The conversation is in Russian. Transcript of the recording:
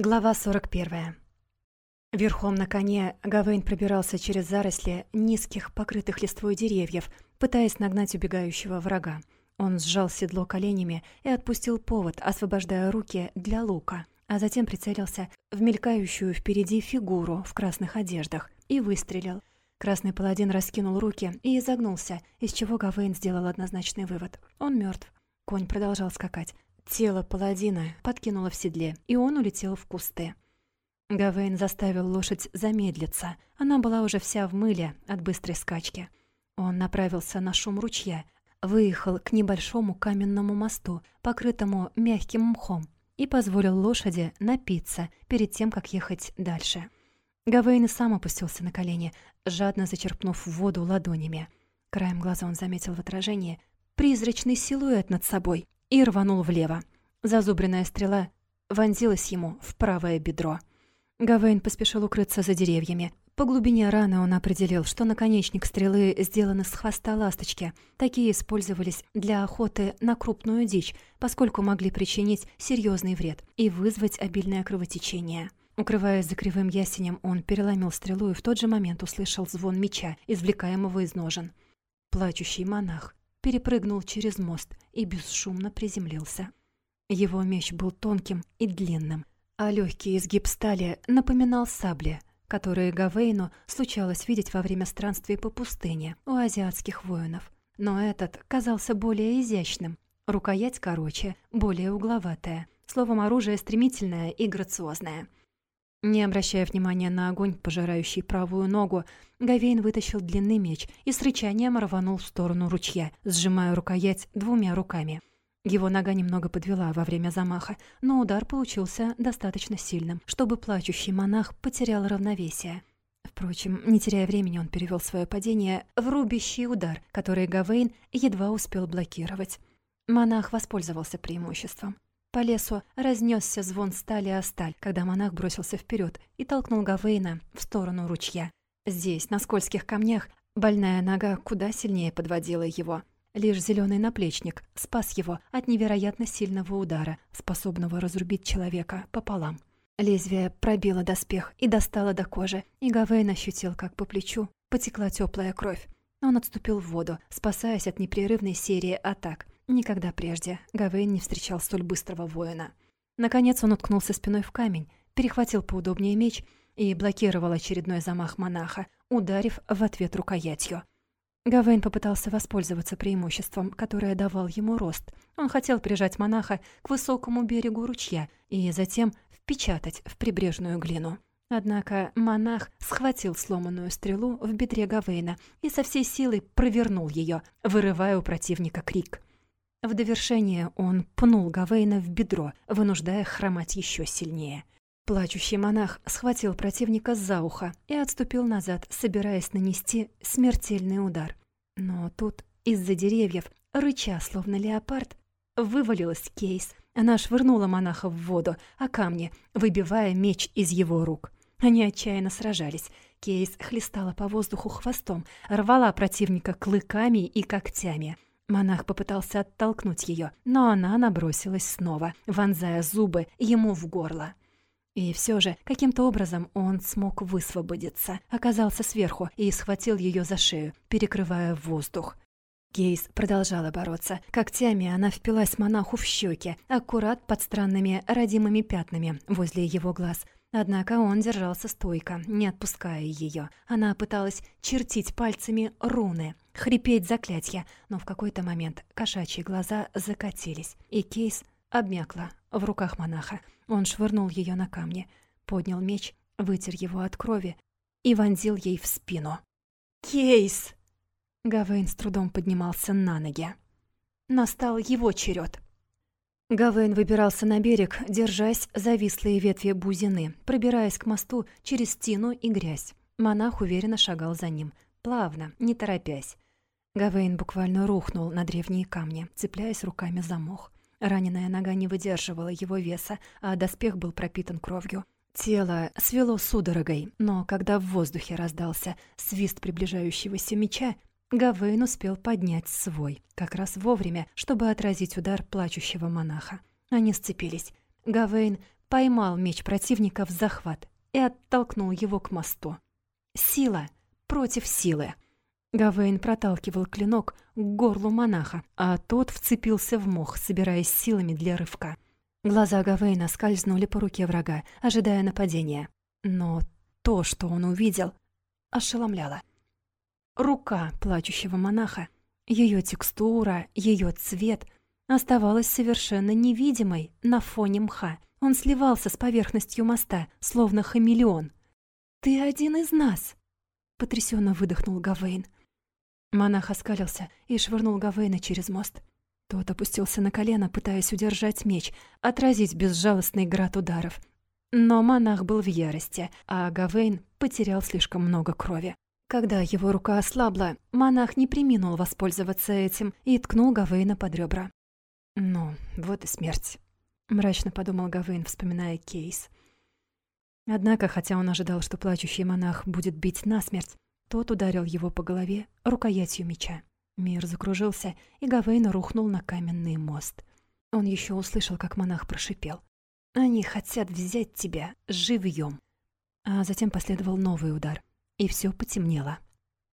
Глава 41. Верхом на коне Гавейн пробирался через заросли низких, покрытых листвой деревьев, пытаясь нагнать убегающего врага. Он сжал седло коленями и отпустил повод, освобождая руки для лука, а затем прицелился в мелькающую впереди фигуру в красных одеждах и выстрелил. Красный паладин раскинул руки и изогнулся, из чего Гавейн сделал однозначный вывод. Он мертв. Конь продолжал скакать. Тело паладина подкинуло в седле, и он улетел в кусты. Гавейн заставил лошадь замедлиться. Она была уже вся в мыле от быстрой скачки. Он направился на шум ручья, выехал к небольшому каменному мосту, покрытому мягким мхом, и позволил лошади напиться перед тем, как ехать дальше. Гавейн и сам опустился на колени, жадно зачерпнув воду ладонями. Краем глаза он заметил в отражении призрачный силуэт над собой и рванул влево. Зазубренная стрела вонзилась ему в правое бедро. Гавейн поспешил укрыться за деревьями. По глубине раны он определил, что наконечник стрелы сделан из хвоста ласточки. Такие использовались для охоты на крупную дичь, поскольку могли причинить серьезный вред и вызвать обильное кровотечение. Укрываясь за кривым ясенем, он переломил стрелу и в тот же момент услышал звон меча, извлекаемого из ножен. Плачущий монах перепрыгнул через мост и бесшумно приземлился. Его меч был тонким и длинным, а легкий изгиб стали напоминал сабли, которые Гавейну случалось видеть во время странствий по пустыне у азиатских воинов. Но этот казался более изящным, рукоять короче, более угловатая. Словом, оружие стремительное и грациозное. Не обращая внимания на огонь, пожирающий правую ногу, Гавейн вытащил длинный меч и с рычанием рванул в сторону ручья, сжимая рукоять двумя руками. Его нога немного подвела во время замаха, но удар получился достаточно сильным, чтобы плачущий монах потерял равновесие. Впрочем, не теряя времени, он перевел свое падение в рубящий удар, который Гавейн едва успел блокировать. Монах воспользовался преимуществом. По лесу разнесся звон стали о сталь, когда монах бросился вперед и толкнул Гавейна в сторону ручья. Здесь, на скользких камнях, больная нога куда сильнее подводила его. Лишь зеленый наплечник спас его от невероятно сильного удара, способного разрубить человека пополам. Лезвие пробило доспех и достало до кожи, и Гавейн ощутил, как по плечу потекла теплая кровь. Он отступил в воду, спасаясь от непрерывной серии атак — Никогда прежде Гавейн не встречал столь быстрого воина. Наконец он уткнулся спиной в камень, перехватил поудобнее меч и блокировал очередной замах монаха, ударив в ответ рукоятью. Гавейн попытался воспользоваться преимуществом, которое давал ему рост. Он хотел прижать монаха к высокому берегу ручья и затем впечатать в прибрежную глину. Однако монах схватил сломанную стрелу в бедре Гавейна и со всей силы провернул ее, вырывая у противника крик. В довершение он пнул Гавейна в бедро, вынуждая хромать еще сильнее. Плачущий монах схватил противника за ухо и отступил назад, собираясь нанести смертельный удар. Но тут из-за деревьев, рыча словно леопард, вывалилась кейс. Она швырнула монаха в воду, а камни, выбивая меч из его рук. Они отчаянно сражались. Кейс хлестала по воздуху хвостом, рвала противника клыками и когтями — Монах попытался оттолкнуть ее, но она набросилась снова, вонзая зубы ему в горло. И все же, каким-то образом он смог высвободиться, оказался сверху и схватил ее за шею, перекрывая воздух. Гейс продолжала бороться. Когтями она впилась монаху в щеки, аккурат под странными родимыми пятнами возле его глаз. Однако он держался стойко, не отпуская ее. Она пыталась чертить пальцами руны, хрипеть заклятия, но в какой-то момент кошачьи глаза закатились, и Кейс обмякла в руках монаха. Он швырнул ее на камни, поднял меч, вытер его от крови и вонзил ей в спину. «Кейс!» Гавейн с трудом поднимался на ноги. Настал его черед. Гавейн выбирался на берег, держась за вислые ветви бузины, пробираясь к мосту через стену и грязь. Монах уверенно шагал за ним, плавно, не торопясь. Гавейн буквально рухнул на древние камни, цепляясь руками за мох. Раненая нога не выдерживала его веса, а доспех был пропитан кровью. Тело свело судорогой, но когда в воздухе раздался свист приближающегося меча, Гавейн успел поднять свой, как раз вовремя, чтобы отразить удар плачущего монаха. Они сцепились. Гавейн поймал меч противника в захват и оттолкнул его к мосту. Сила против силы. Гавейн проталкивал клинок к горлу монаха, а тот вцепился в мох, собираясь силами для рывка. Глаза Гавейна скользнули по руке врага, ожидая нападения. Но то, что он увидел, ошеломляло. Рука плачущего монаха, ее текстура, ее цвет оставалась совершенно невидимой на фоне мха. Он сливался с поверхностью моста, словно хамелеон. «Ты один из нас!» — потрясенно выдохнул Гавейн. Монах оскалился и швырнул Гавейна через мост. Тот опустился на колено, пытаясь удержать меч, отразить безжалостный град ударов. Но монах был в ярости, а Гавейн потерял слишком много крови. Когда его рука ослабла, монах не приминул воспользоваться этим и ткнул Гавейна под ребра. «Ну, вот и смерть», — мрачно подумал Гавейн, вспоминая кейс. Однако, хотя он ожидал, что плачущий монах будет бить насмерть, тот ударил его по голове рукоятью меча. Мир закружился, и Гавейн рухнул на каменный мост. Он еще услышал, как монах прошипел. «Они хотят взять тебя живьем!» А затем последовал новый удар, и все потемнело.